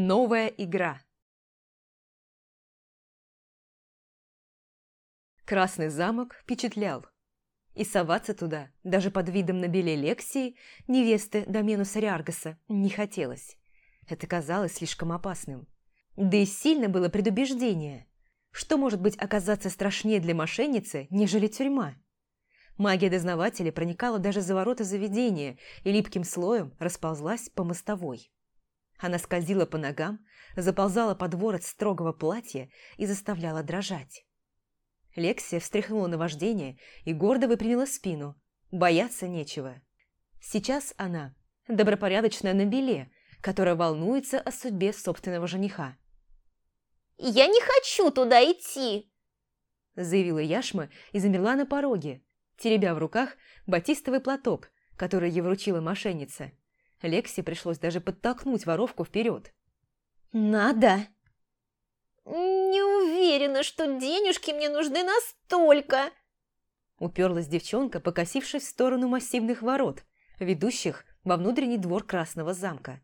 Новая игра. Красный замок впечатлял. И соваться туда, даже под видом набелей Лексии, невесты Доменуса Риаргаса, не хотелось. Это казалось слишком опасным. Да и сильно было предубеждение. Что может быть оказаться страшнее для мошенницы, нежели тюрьма? Магия дознавателя проникала даже за ворота заведения и липким слоем расползлась по мостовой. Она скользила по ногам, заползала под ворот строгого платья и заставляла дрожать. Лексия встряхнула на вождение и гордо выпрямила спину. Бояться нечего. Сейчас она – добропорядочная Набеле, которая волнуется о судьбе собственного жениха. «Я не хочу туда идти!» заявила Яшма и замерла на пороге, теребя в руках батистовый платок, который ей вручила мошенница. Лекси пришлось даже подтолкнуть воровку вперед. «Надо!» «Не уверена, что денежки мне нужны настолько!» Уперлась девчонка, покосившись в сторону массивных ворот, ведущих во внутренний двор Красного замка.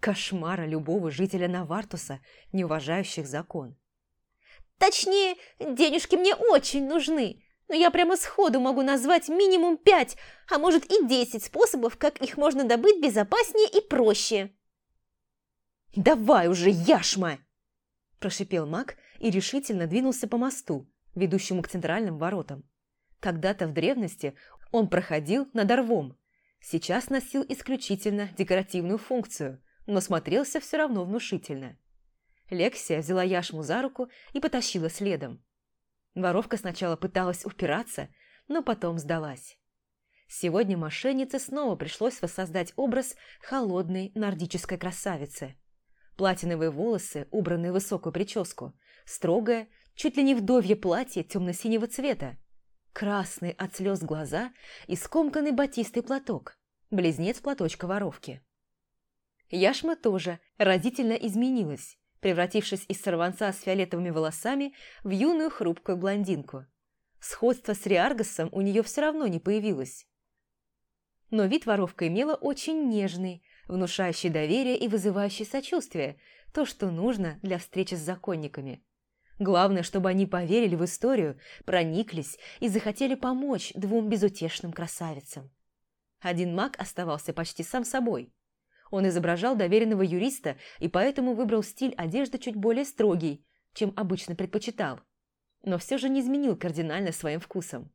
Кошмара любого жителя Навартуса, не уважающих закон. «Точнее, денежки мне очень нужны, но я прямо сходу могу назвать минимум пять, а может и десять способов, как их можно добыть безопаснее и проще». «Давай уже, яшма!» Прошипел маг и решительно двинулся по мосту, ведущему к центральным воротам. Когда-то в древности он проходил над орвом, сейчас носил исключительно декоративную функцию, но смотрелся все равно внушительно. Лексия взяла яшму за руку и потащила следом. Воровка сначала пыталась упираться, но потом сдалась. Сегодня мошеннице снова пришлось воссоздать образ холодной нордической красавицы. Платиновые волосы, убранные в высокую прическу, строгое, чуть ли не вдовье платье темно-синего цвета, красный от слез глаза и скомканный батистый платок, близнец платочка воровки. Яшма тоже разительно изменилась, превратившись из сорванца с фиолетовыми волосами в юную хрупкую блондинку. Сходство с Риаргасом у нее все равно не появилось. Но вид воровка имела очень нежный, внушающий доверие и вызывающий сочувствие, то, что нужно для встречи с законниками. Главное, чтобы они поверили в историю, прониклись и захотели помочь двум безутешным красавицам. Один маг оставался почти сам собой – он изображал доверенного юриста и поэтому выбрал стиль одежды чуть более строгий, чем обычно предпочитал. Но все же не изменил кардинально своим вкусом.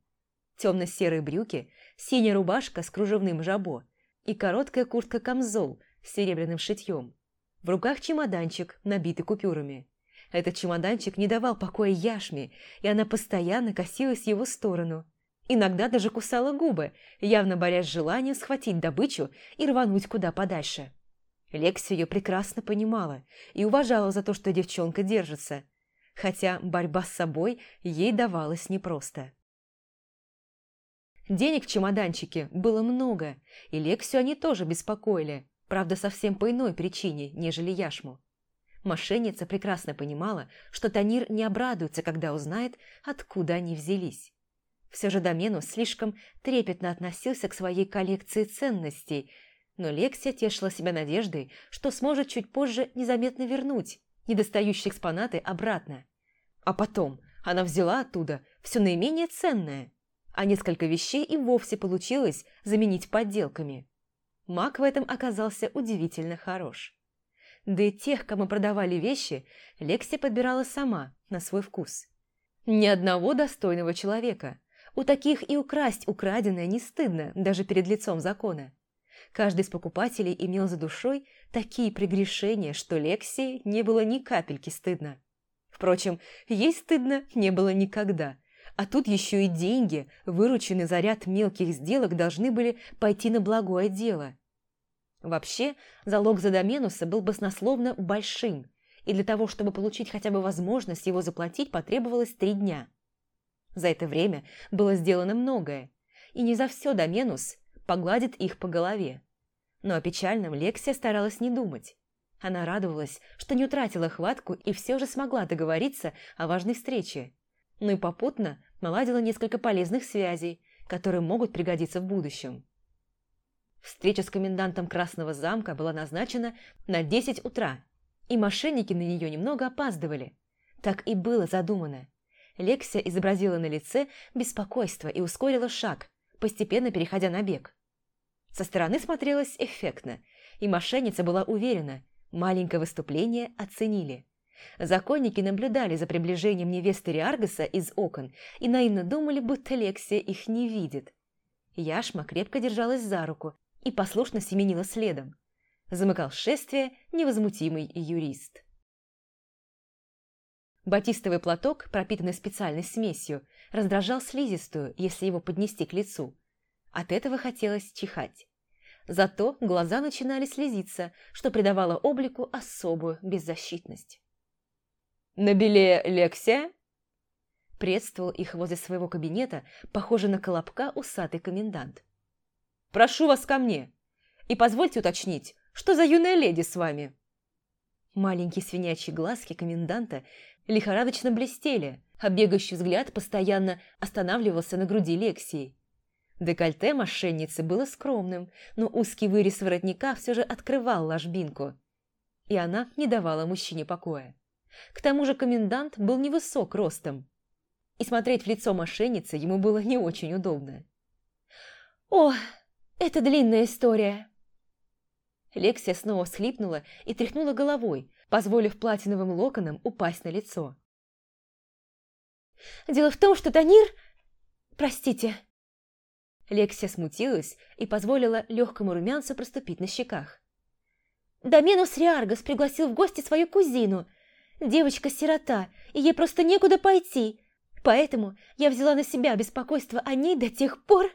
Темно-серые брюки, синяя рубашка с кружевным жабо и короткая куртка-камзол с серебряным шитьем. В руках чемоданчик, набитый купюрами. Этот чемоданчик не давал покоя Яшме, и она постоянно косилась в его сторону – Иногда даже кусала губы, явно борясь с желанием схватить добычу и рвануть куда подальше. Лекси ее прекрасно понимала и уважала за то, что девчонка держится, хотя борьба с собой ей давалась непросто. Денег в чемоданчике было много, и Лексию они тоже беспокоили, правда, совсем по иной причине, нежели Яшму. Мошенница прекрасно понимала, что Танир не обрадуется, когда узнает, откуда они взялись. Все же Доменус слишком трепетно относился к своей коллекции ценностей, но Лексия тешила себя надеждой, что сможет чуть позже незаметно вернуть недостающие экспонаты обратно. А потом она взяла оттуда все наименее ценное, а несколько вещей и вовсе получилось заменить подделками. Маг в этом оказался удивительно хорош. Да и тех, кому продавали вещи, Лексия подбирала сама, на свой вкус. Ни одного достойного человека – у таких и украсть украденное не стыдно, даже перед лицом закона. Каждый из покупателей имел за душой такие прегрешения, что Лексии не было ни капельки стыдно. Впрочем, ей стыдно не было никогда. А тут еще и деньги, вырученные за ряд мелких сделок, должны были пойти на благое дело. Вообще, залог за Доменуса был баснословно большим, и для того, чтобы получить хотя бы возможность его заплатить, потребовалось три дня – за это время было сделано многое, и не за все Доменус погладит их по голове. Но о печальном Лексия старалась не думать. Она радовалась, что не утратила хватку и все же смогла договориться о важной встрече. Ну и попутно наладила несколько полезных связей, которые могут пригодиться в будущем. Встреча с комендантом Красного замка была назначена на 10 утра, И мошенники на нее немного опаздывали. Так и было задумано. Лексия изобразила на лице беспокойство и ускорила шаг, постепенно переходя на бег. Со стороны смотрелось эффектно, и мошенница была уверена, маленькое выступление оценили. Законники наблюдали за приближением невесты Риаргаса из окон и наивно думали, будто Лексия их не видит. Яшма крепко держалась за руку и послушно семенила следом. Замыкал шествие невозмутимый юрист. Батистовый платок, пропитанный специальной смесью, раздражал слизистую, если его поднести к лицу. От этого хотелось чихать. Зато глаза начинали слезиться, что придавало облику особую беззащитность. «На беле Лексия?» Приветствовал их возле своего кабинета, похоже на колобка усатый комендант. «Прошу вас ко мне, и позвольте уточнить, что за юная леди с вами?» Маленькие свинячьи глазки коменданта лихорадочно блестели, а бегающий взгляд постоянно останавливался на груди Лексии. Декольте мошенницы было скромным, но узкий вырез воротника все же открывал ложбинку, и она не давала мужчине покоя. К тому же комендант был невысок ростом, и смотреть в лицо мошенницы ему было не очень удобно. «О, это длинная история!» Лексия снова всхлипнула и тряхнула головой, позволив платиновым локонам упасть на лицо. «Дело в том, что Танир... Простите!» Лексия смутилась и позволила легкому румянцу проступить на щеках. «Доменус Риаргас пригласил в гости свою кузину. Девочка-сирота, и ей просто некуда пойти. Поэтому я взяла на себя беспокойство о ней до тех пор...»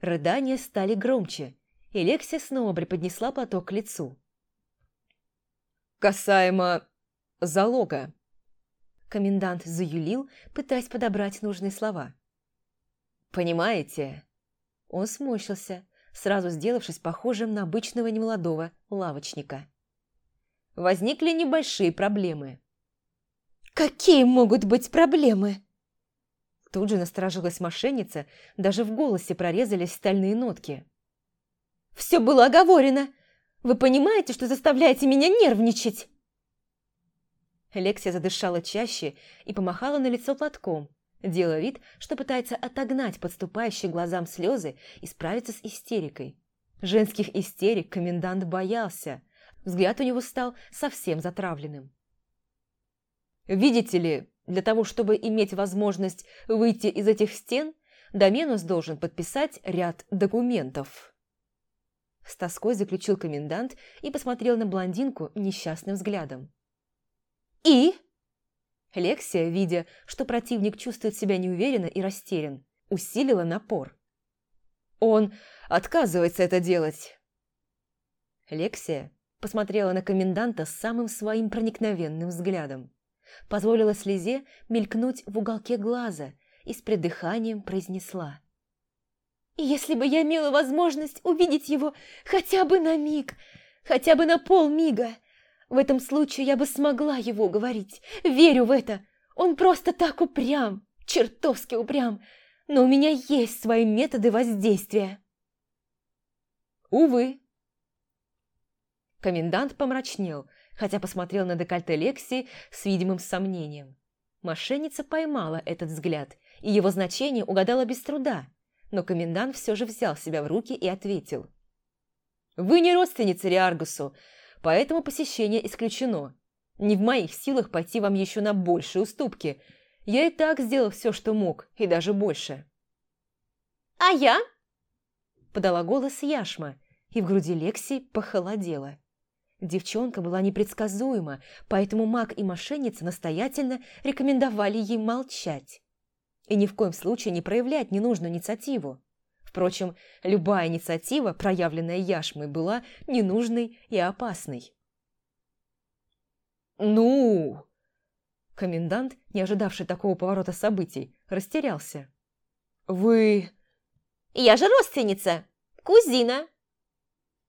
Рыдания стали громче, и Лексия снова приподнесла платок к лицу. «Касаемо залога», – комендант заюлил, пытаясь подобрать нужные слова. «Понимаете?» Он сморщился, сразу сделавшись похожим на обычного немолодого лавочника. Возникли небольшие проблемы. «Какие могут быть проблемы?» Тут же насторожилась мошенница, даже в голосе прорезались стальные нотки. Все было оговорено. Вы понимаете, что заставляете меня нервничать?» Лексия задышала чаще и помахала на лицо платком, делая вид, что пытается отогнать подступающие глазам слезы и справиться с истерикой. Женских истерик комендант боялся. Взгляд у него стал совсем затравленным. «Видите ли, для того, чтобы иметь возможность выйти из этих стен, Доменус должен подписать ряд документов». С тоской заключил комендант и посмотрел на блондинку несчастным взглядом. «И?» Лексия, видя, что противник чувствует себя неуверенно и растерян, усилила напор. «Он отказывается это делать!» Лексия посмотрела на коменданта самым своим проникновенным взглядом, позволила слезе мелькнуть в уголке глаза и с придыханием произнесла. Если бы я имела возможность увидеть его хотя бы на миг, хотя бы на полмига, в этом случае я бы смогла его уговорить. Верю в это. Он просто так упрям, чертовски упрям. Но у меня есть свои методы воздействия. Увы. Комендант помрачнел, хотя посмотрел на декольте Лекси с видимым сомнением. Мошенница поймала этот взгляд, и его значение угадала без труда но комендант все же взял себя в руки и ответил. «Вы не родственница Риаргусу, поэтому посещение исключено. Не в моих силах пойти вам еще на большие уступки. Я и так сделал все, что мог, и даже больше». «А я?» Подала голос Яшма, и в груди Лекси похолодело. Девчонка была непредсказуема, поэтому маг и мошенница настоятельно рекомендовали ей молчать и ни в коем случае не проявлять ненужную инициативу. Впрочем, любая инициатива, проявленная Яшмой, была ненужной и опасной. «Ну!» Комендант, не ожидавший такого поворота событий, растерялся. «Вы...» «Я же родственница! Кузина!»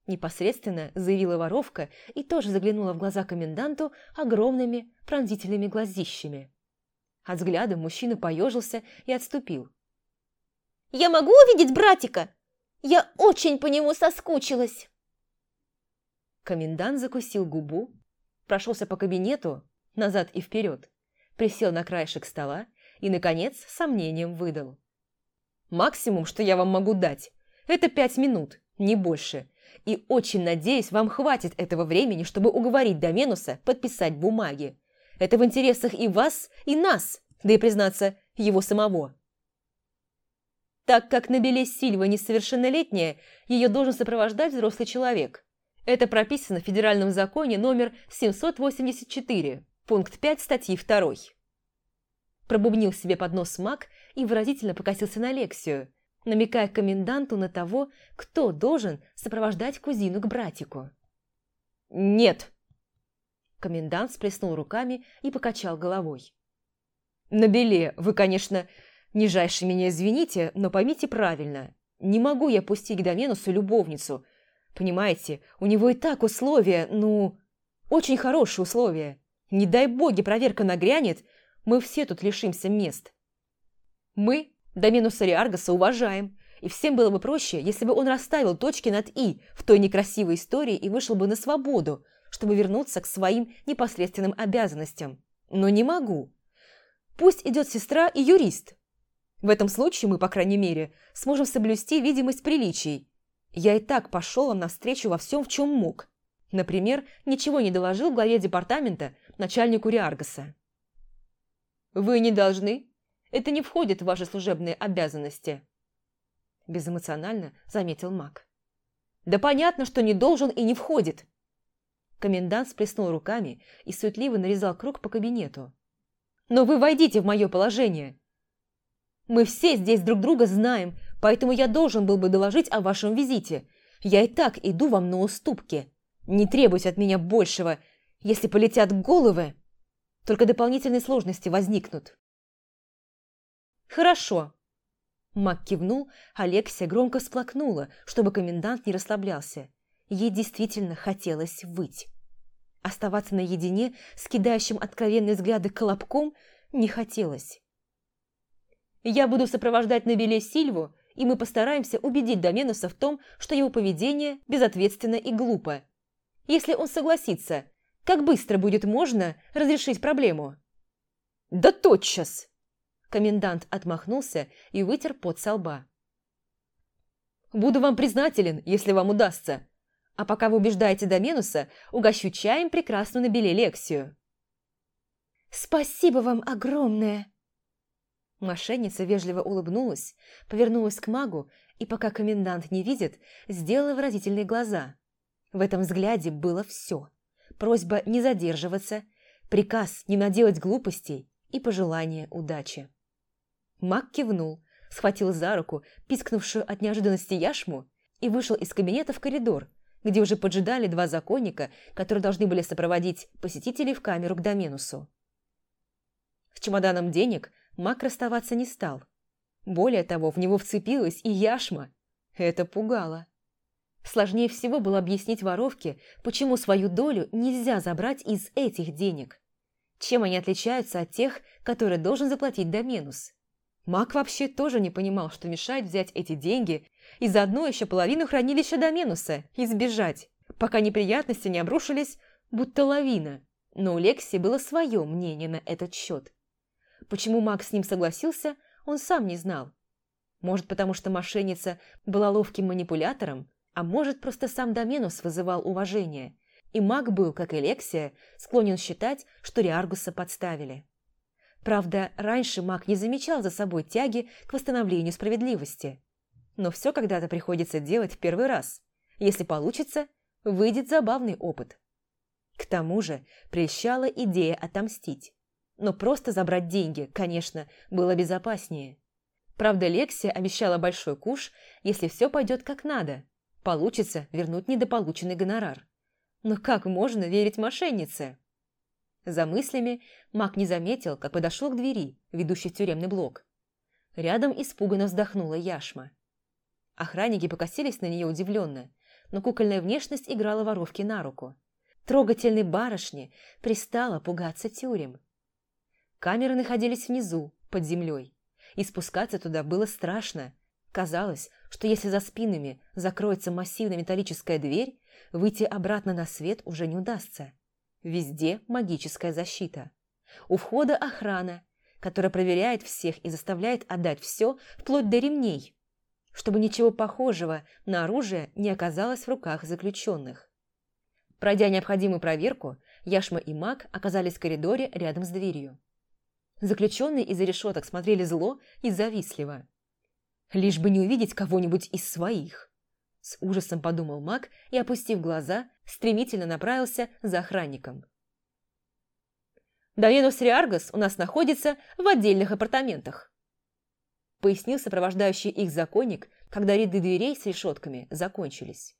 Непосредственно заявила воровка и тоже заглянула в глаза коменданту огромными пронзительными глазищами. От взгляда мужчина поежился и отступил. «Я могу увидеть братика? Я очень по нему соскучилась!» Комендант закусил губу прошелся по кабинету, назад и вперед, присел на краешек стола и, наконец, с сомнением выдал. «Максимум, что я вам могу дать, это пять минут, не больше, и очень надеюсь, вам хватит этого времени, чтобы уговорить Доменуса подписать бумаги. Это в интересах и вас, и нас, да и, признаться, его самого». Так как Набеле Сильва несовершеннолетняя, ее должен сопровождать взрослый человек. Это прописано в Федеральном законе номер 784, пункт 5 статьи 2. Пробубнил себе под нос маг и выразительно покосился на Лексию, намекая коменданту на того, кто должен сопровождать кузину к братику. «Нет!» Комендант сплеснул руками и покачал головой. «Набеле, вы, конечно, Нижайше меня извините, но поймите правильно. Не могу я пустить к Доменусу любовницу. Понимаете, у него и так условия, ну, очень хорошие условия. Не дай боги проверка нагрянет, мы все тут лишимся мест. Мы Доменуса Риаргаса уважаем, и всем было бы проще, если бы он расставил точки над «и» в той некрасивой истории и вышел бы на свободу, чтобы вернуться к своим непосредственным обязанностям. Но не могу. Пусть идет сестра и юрист, в этом случае мы, по крайней мере, сможем соблюсти видимость приличий. Я и так пошел вам навстречу во всем, в чем мог. Например, ничего не доложил главе департамента начальнику Риаргаса. «Вы не должны. Это не входит в ваши служебные обязанности», безэмоционально заметил маг. «Да понятно, что не должен и не входит!» Комендант сплеснул руками и суетливо нарезал круг по кабинету. «Но вы войдите в мое положение. Мы все здесь друг друга знаем, поэтому я должен был бы доложить о вашем визите. Я и так иду вам на уступки. Не требуйте от меня большего. Если полетят головы, только дополнительные сложности возникнут». «Хорошо». Мак кивнул, Алексия громко всплакнула, чтобы комендант не расслаблялся. Ей действительно хотелось выть. Оставаться наедине с кидающим откровенные взгляды колобком не хотелось. Я буду сопровождать Набеле Сильву, и мы постараемся убедить Доменуса в том, что его поведение безответственно и глупо. Если он согласится, как быстро будет можно разрешить проблему? «Да тотчас!» Комендант отмахнулся и вытер пот со лба. «Буду вам признателен, если вам удастся. А пока вы убеждаете Доменуса, угощу чаем прекрасную Набеле Лексию». «Спасибо вам огромное!» Мошенница вежливо улыбнулась, повернулась к магу и, пока комендант не видит, сделала выразительные глаза. В этом взгляде было все. Просьба не задерживаться, приказ не наделать глупостей и пожелание удачи. Маг кивнул, схватил за руку пискнувшую от неожиданности яшму и вышел из кабинета в коридор, где уже поджидали два законника, которые должны были сопроводить посетителей в камеру к Доменусу. С чемоданом денег – Мак расставаться не стал. Более того, в него вцепилась и яшма. Это пугало. Сложнее всего было объяснить воровке, почему свою долю нельзя забрать из этих денег. Чем они отличаются от тех, которые должен заплатить Доменус. Мак вообще тоже не понимал, что мешает взять эти деньги и заодно еще половину хранилища Доменуса и сбежать, пока неприятности не обрушились, будто лавина. Но у Лекси было свое мнение на этот счет. Почему Макс с ним согласился, он сам не знал. Может, потому что мошенница была ловким манипулятором, а может, просто сам Доменус вызывал уважение, и маг был, как и Лексия, склонен считать, что Риаргуса подставили. Правда, раньше маг не замечал за собой тяги к восстановлению справедливости. Но все когда-то приходится делать в первый раз. Если получится, выйдет забавный опыт. К тому же прельщала идея отомстить. Но просто забрать деньги, конечно, было безопаснее. Правда, Лексия обещала большой куш, если все пойдет как надо. Получится вернуть недополученный гонорар. Но как можно верить мошеннице? За мыслями Мак не заметил, как подошел к двери, ведущей в тюремный блок. Рядом испуганно вздохнула Яшма. Охранники покосились на нее удивленно, но кукольная внешность играла воровке на руку. Трогательной барышне пристала пугаться тюрем. Камеры находились внизу, под землей, и спускаться туда было страшно. Казалось, что если за спинами закроется массивная металлическая дверь, выйти обратно на свет уже не удастся. Везде магическая защита. У входа охрана, которая проверяет всех и заставляет отдать все, вплоть до ремней, чтобы ничего похожего на оружие не оказалось в руках заключенных. Пройдя необходимую проверку, Яшма и Мак оказались в коридоре рядом с дверью. Заключенные из-за решеток смотрели зло и завистливо. Лишь бы не увидеть кого-нибудь из своих. С ужасом подумал Мак и, опустив глаза, стремительно направился за охранником. «Давенус Риаргас у нас находится в отдельных апартаментах», пояснил сопровождающий их законник, когда ряды дверей с решетками закончились.